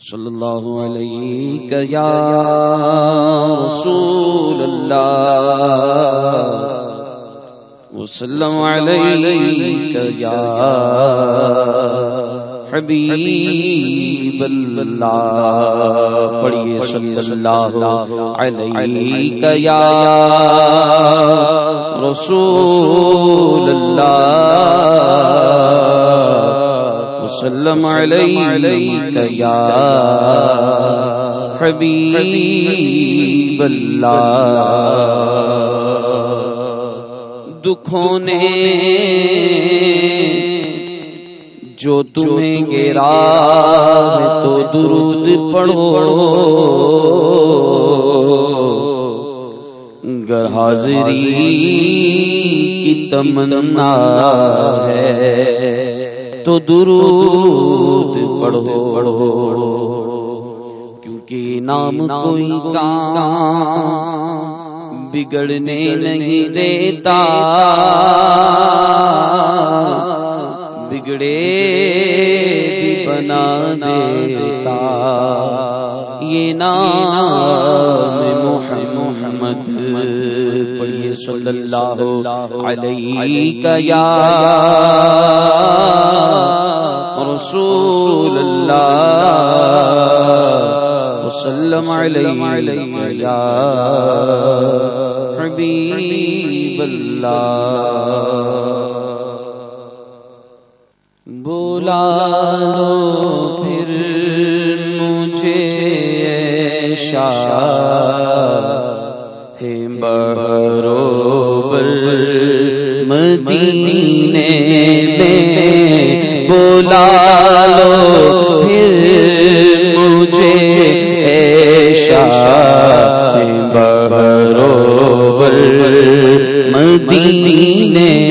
صلی اللہ علیہ یا رسول اللہ وسلم علیہ یا حبیب اللہ پڑھئے صلی اللہ علیہ یا رسول اللہ وسلم عليك يا حبيب الله دکھوں نے جو تمہیں گرا تو درود پڑھو۔ گر حاضری کی تمنا ہے۔ تو درود پڑھو. پڑھو کیونکہ نام کوئی کام بگڑنے نہیں دیتا. بگڑے بھی بنا دیتا. یہ نام محمد صلی اللہ علیہ یا رسول اللہ وسلم علیہ یا حبیب اللہ بولا لو پھر مجھے شاہ مدینے میں بولا لو پھر مجھے ایشا بہرو مدینے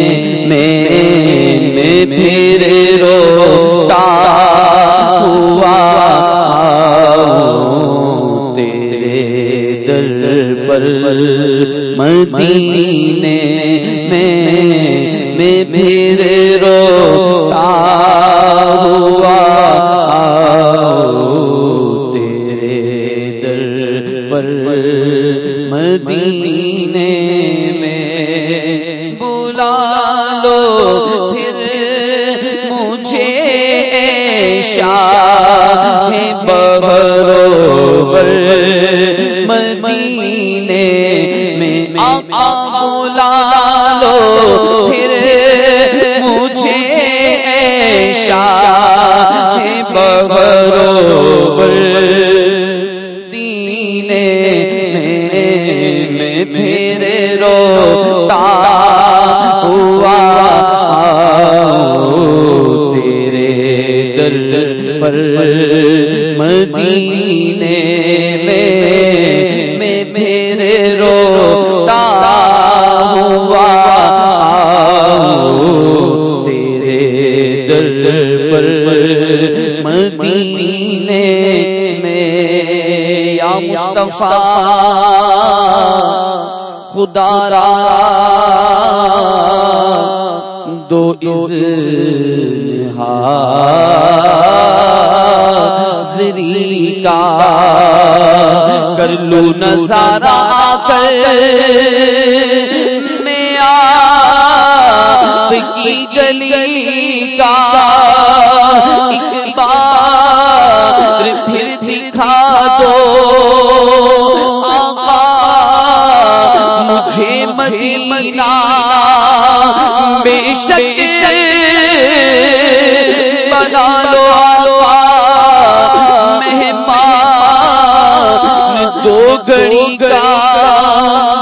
مصطفیٰ خدا را دو حاضری کا کر لو نظارہ کر میں آپ کی گلی کا ایک پھر دکھا مدینہ، بے شک بنا لو مہمان، دو گڑی کا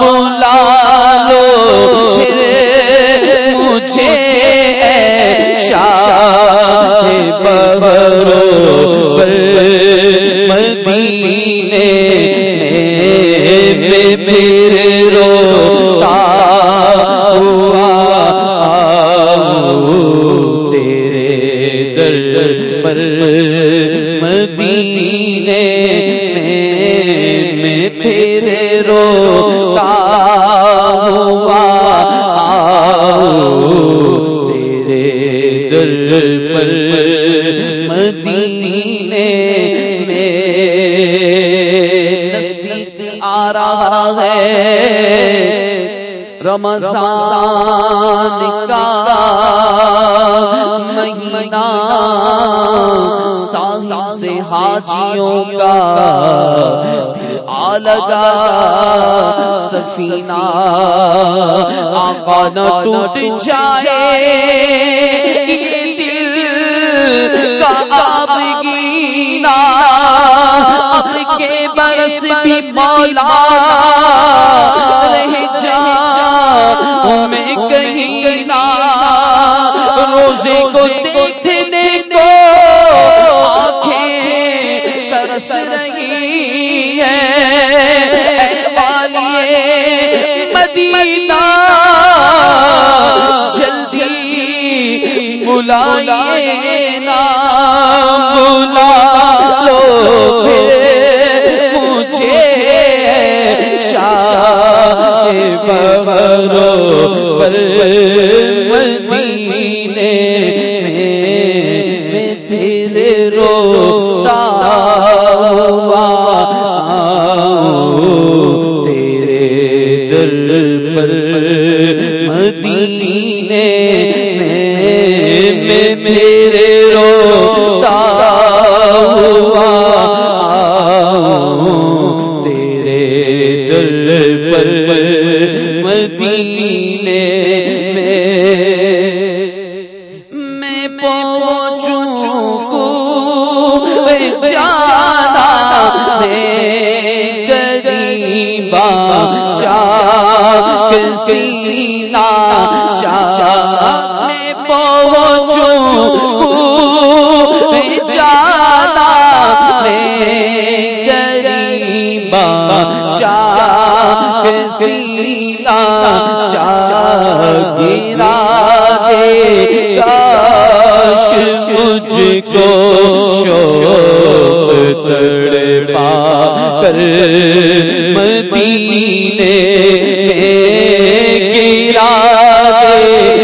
بولا لو مجھے شاہ بہرو مدینے در پر مدینے میں نزدیک آ رہا ہے۔ رمضان کا مہینہ سال سے حاجیوں کا آلگا سفینہ، آقا نہ ٹوٹ جائے دل کا آپ گینا اب کے برس بھی مولا رہ جا میں کہیں نہ، روزے کو دیکھنے بلائیے نا بلا لو مجھے شاہ ببرو پر در پر مدینے میں میں پہنچوں کو جانا گریبا، چاک سینا چاچا میں پہنچوں کو جانا گریبا چاک سینا گرا دے کاش مجھ کو شوق تڑ پا کر مدینے گرا دے۔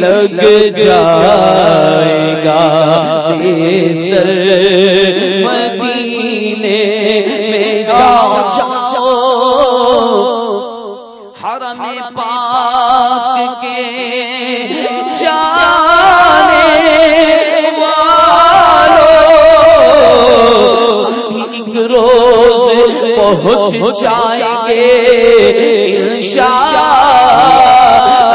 لگ جائے گا۔ اس در مدینے میں جاؤ۔ جاؤ حرم پاک کے جانے والو ایک روز پہنچ جائیں گے۔ انشاء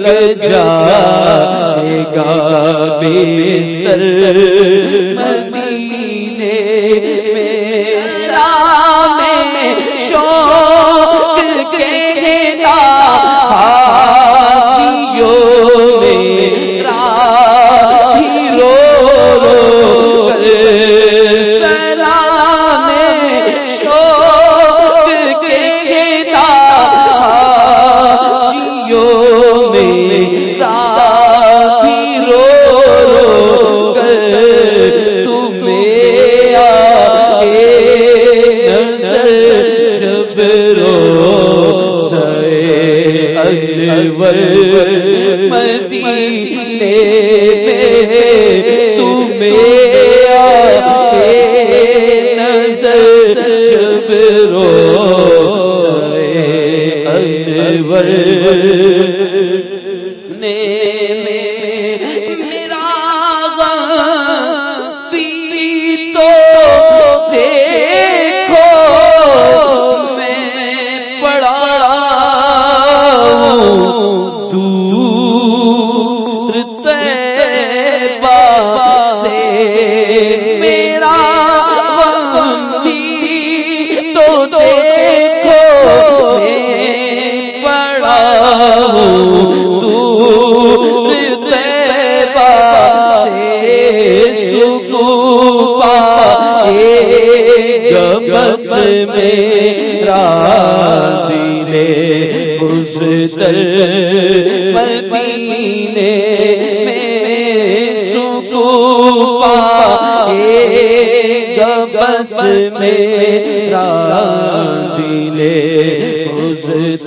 لگ جائے گا بستر۔ نے بس میرا دلے اس